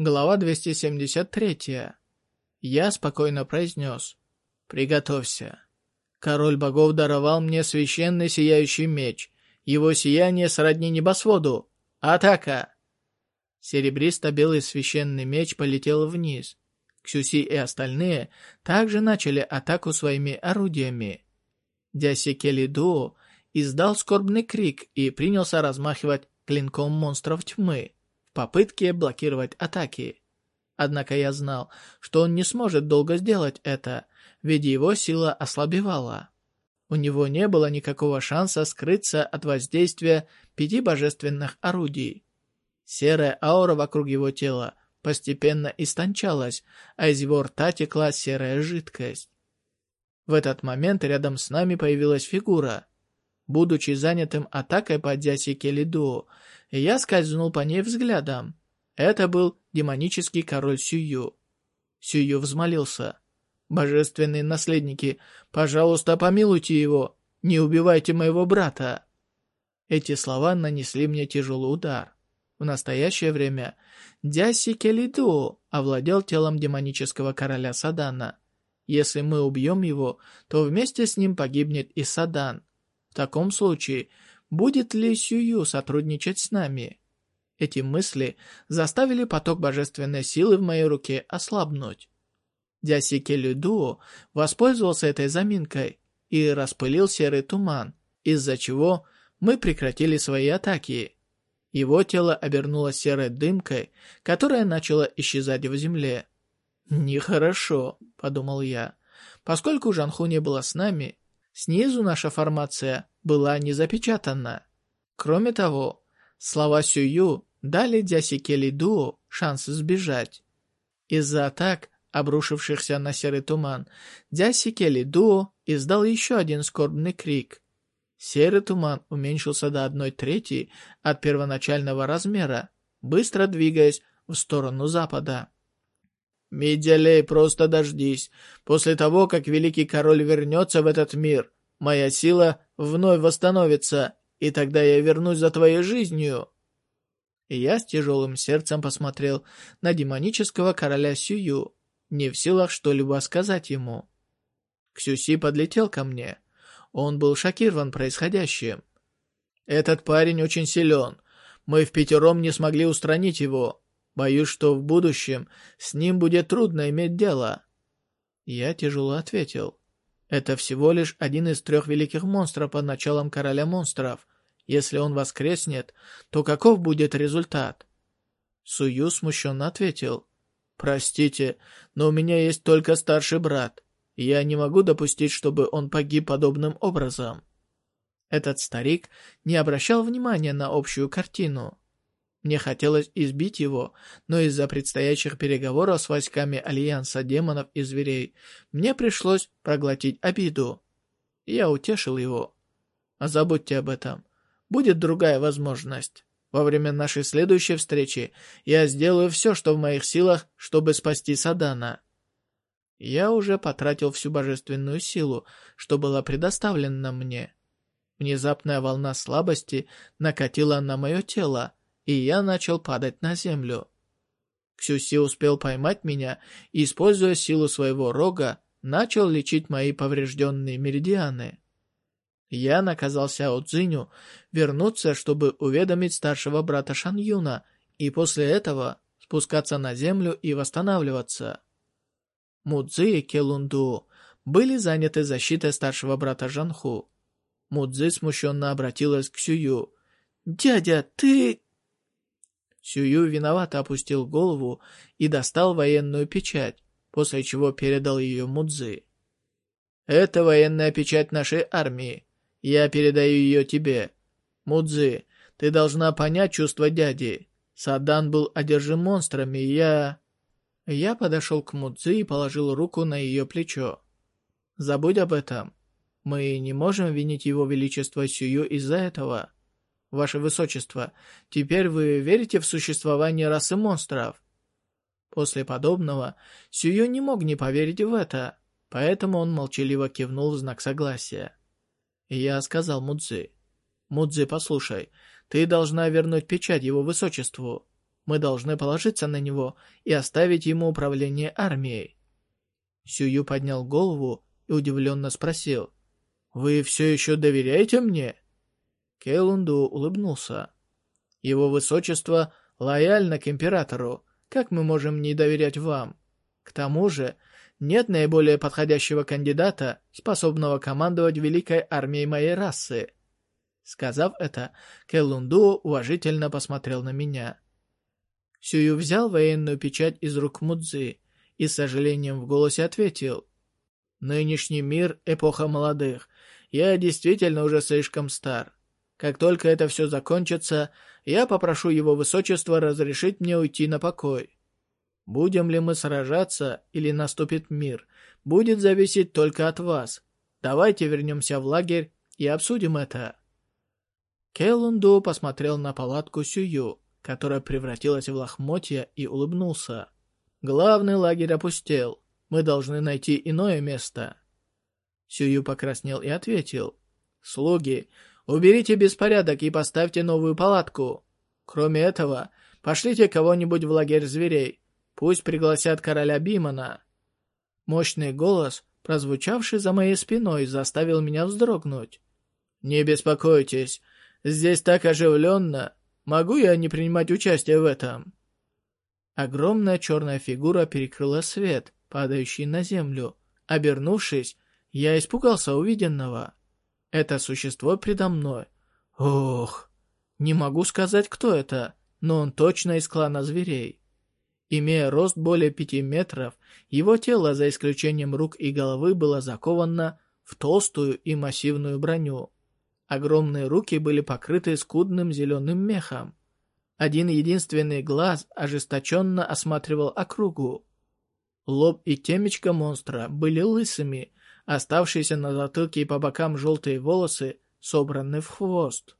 Глава 273. Я спокойно произнес. «Приготовься. Король богов даровал мне священный сияющий меч. Его сияние сродни небосводу. Атака!» Серебристо-белый священный меч полетел вниз. Ксюси и остальные также начали атаку своими орудиями. Дясикели Дуо издал скорбный крик и принялся размахивать клинком монстров тьмы попытке блокировать атаки. Однако я знал, что он не сможет долго сделать это, ведь его сила ослабевала. У него не было никакого шанса скрыться от воздействия пяти божественных орудий. Серая аура вокруг его тела постепенно истончалась, а из его рта текла серая жидкость. В этот момент рядом с нами появилась фигура. Будучи занятым атакой по Дясе Келиду, и я скользнул по ней взглядом. Это был демонический король Сюю. Сюю взмолился. «Божественные наследники, пожалуйста, помилуйте его, не убивайте моего брата». Эти слова нанесли мне тяжелый удар. В настоящее время Дяси Келиду овладел телом демонического короля Садана. Если мы убьем его, то вместе с ним погибнет и Садан. В таком случае будет ли Сюю сотрудничать с нами? Эти мысли заставили поток божественной силы в моей руке ослабнуть. Дясики Людуо воспользовался этой заминкой и распылил серый туман, из-за чего мы прекратили свои атаки. Его тело обернулось серой дымкой, которая начала исчезать в земле. «Нехорошо», — подумал я. Поскольку Жанху не было с нами, снизу наша формация была не запечатана. Кроме того, слова Сюю дали Дясикели Дуо шанс сбежать. Из-за атак, обрушившихся на серый туман, Дясикели Дуо издал еще один скорбный крик. Серый туман уменьшился до одной трети от первоначального размера, быстро двигаясь в сторону запада. «Мидялей, просто дождись. После того, как великий король вернется в этот мир, моя сила вновь восстановится, и тогда я вернусь за твоей жизнью». Я с тяжелым сердцем посмотрел на демонического короля Сюю, не в силах что-либо сказать ему. Ксюси подлетел ко мне. Он был шокирован происходящим. «Этот парень очень силен. Мы в пятером не смогли устранить его. Боюсь, что в будущем с ним будет трудно иметь дело». Я тяжело ответил. Это всего лишь один из трех великих монстров под началом короля монстров. Если он воскреснет, то каков будет результат? Сую смущенно ответил. «Простите, но у меня есть только старший брат. Я не могу допустить, чтобы он погиб подобным образом». Этот старик не обращал внимания на общую картину. Мне хотелось избить его, но из-за предстоящих переговоров с войсками Альянса демонов и зверей мне пришлось проглотить обиду. Я утешил его. А забудьте об этом. Будет другая возможность. Во время нашей следующей встречи я сделаю все, что в моих силах, чтобы спасти Садана. Я уже потратил всю божественную силу, что была предоставлена мне. Внезапная волна слабости накатила на мое тело, и я начал падать на землю. Ксюси успел поймать меня и, используя силу своего рога, начал лечить мои поврежденные меридианы. Я наказал Сяо Цзиню вернуться, чтобы уведомить старшего брата Шан Юна, и после этого спускаться на землю и восстанавливаться. Мудзи и Келунду были заняты защитой старшего брата Жанху. Мудзи смущенно обратилась к Сюю. «Дядя, ты...» Сюю виновато опустил голову и достал военную печать, после чего передал ее Мудзи. «Это военная печать нашей армии. Я передаю ее тебе. Мудзи, ты должна понять чувства дяди. Садан был одержим монстрами, я...» Я подошел к Мудзи и положил руку на ее плечо. «Забудь об этом. Мы не можем винить его величество Сюю из-за этого. Ваше Высочество, теперь вы верите в существование расы монстров?» После подобного Сюю не мог не поверить в это, поэтому он молчаливо кивнул в знак согласия. Я сказал Мудзи, «Мудзи, послушай, ты должна вернуть печать его высочеству. Мы должны положиться на него и оставить ему управление армией. Сюю поднял голову и удивленно спросил. «Вы все еще доверяете мне?» Келунду улыбнулся. «Его высочество лояльно к императору. Как мы можем не доверять вам? К тому же, нет наиболее подходящего кандидата, способного командовать великой армией моей расы». Сказав это, Келунду уважительно посмотрел на меня. Сюю взял военную печать из рук Мудзи и с сожалением в голосе ответил. «Нынешний мир — эпоха молодых. Я действительно уже слишком стар. Как только это все закончится, я попрошу его высочество разрешить мне уйти на покой. Будем ли мы сражаться или наступит мир, будет зависеть только от вас. Давайте вернемся в лагерь и обсудим это. Келунду посмотрел на палатку Сюю, которая превратилась в лохмотья, и улыбнулся. Главный лагерь опустел. Мы должны найти иное место. Сюю покраснел и ответил. «Слуги, Уберите беспорядок и поставьте новую палатку. Кроме этого, пошлите кого-нибудь в лагерь зверей. Пусть пригласят короля Бимана». Мощный голос, прозвучавший за моей спиной, заставил меня вздрогнуть. «Не беспокойтесь, здесь так оживленно. Могу я не принимать участие в этом?» Огромная черная фигура перекрыла свет, падающий на землю. Обернувшись, я испугался увиденного. Это существо предо мной. Ох, не могу сказать, кто это, но он точно из клана зверей. Имея рост более пяти метров, его тело, за исключением рук и головы, было заковано в толстую и массивную броню. Огромные руки были покрыты скудным зеленым мехом. Один единственный глаз ожесточенно осматривал округу. Лоб и темечко монстра были лысыми, Оставшиеся на затылке и по бокам желтые волосы собраны в хвост.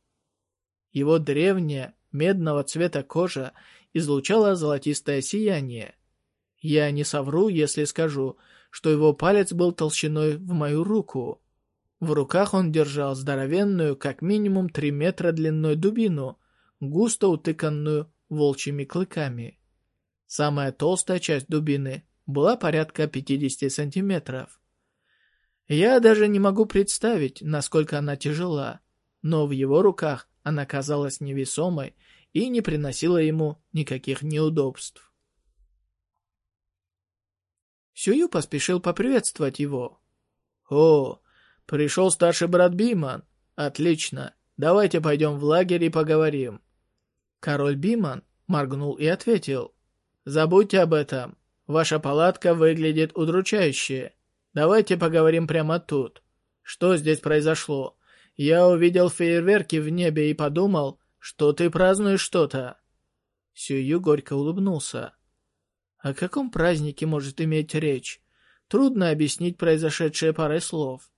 Его древняя, медного цвета кожа излучала золотистое сияние. Я не совру, если скажу, что его палец был толщиной в мою руку. В руках он держал здоровенную, как минимум три метра длиной дубину, густо утыканную волчьими клыками. Самая толстая часть дубины была порядка 50 сантиметров. Я даже не могу представить, насколько она тяжела, но в его руках она казалась невесомой и не приносила ему никаких неудобств. Сюю поспешил поприветствовать его. «О, пришел старший брат Биман. Отлично. Давайте пойдем в лагерь и поговорим». Король Биман моргнул и ответил. «Забудьте об этом. Ваша палатка выглядит удручающе. Давайте поговорим прямо тут. Что здесь произошло? Я увидел фейерверки в небе и подумал, что ты празднуешь что-то. Сюю горько улыбнулся. О каком празднике может иметь речь? Трудно объяснить произошедшее парой слов.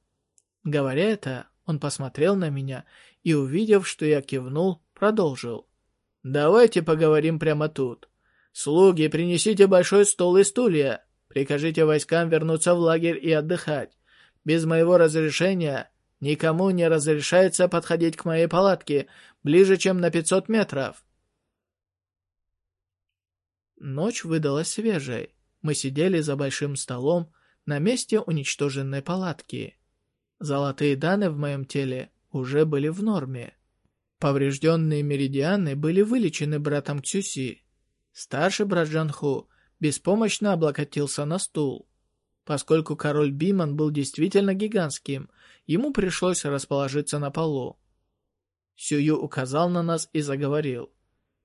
Говоря это, он посмотрел на меня и, увидев, что я кивнул, продолжил. «Давайте поговорим прямо тут. Слуги, принесите большой стол и стулья. Прикажите войскам вернуться в лагерь и отдыхать. Без моего разрешения никому не разрешается подходить к моей палатке ближе, чем на 500 метров. Ночь выдалась свежей. Мы сидели за большим столом на месте уничтоженной палатки. Золотые даны в моем теле уже были в норме. Поврежденные меридианы были вылечены братом Цюси. Старший брат Джанху беспомощно облокотился на стул. Поскольку король Биман был действительно гигантским, ему пришлось расположиться на полу. Сюю указал на нас и заговорил.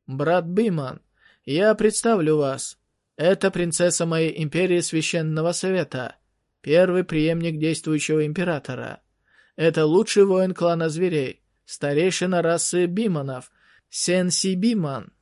«Брат Биман, я представлю вас. Это принцесса моей империи Священного Совета, первый преемник действующего императора. Это лучший воин клана зверей, старейшина расы Биманов, Сенси Биман.